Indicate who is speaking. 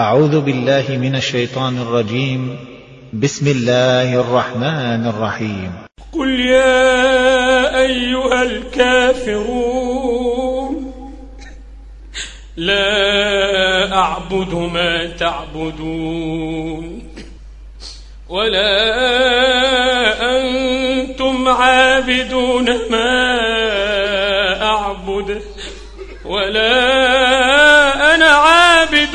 Speaker 1: أعوذ بالله من الشيطان الرجيم. بسم الله الرحمن الرحيم.
Speaker 2: قل يا أيها الكافرون لا أعبد ما تعبدون ولا أنتم عابدون ما أعبد ولا أنا عابد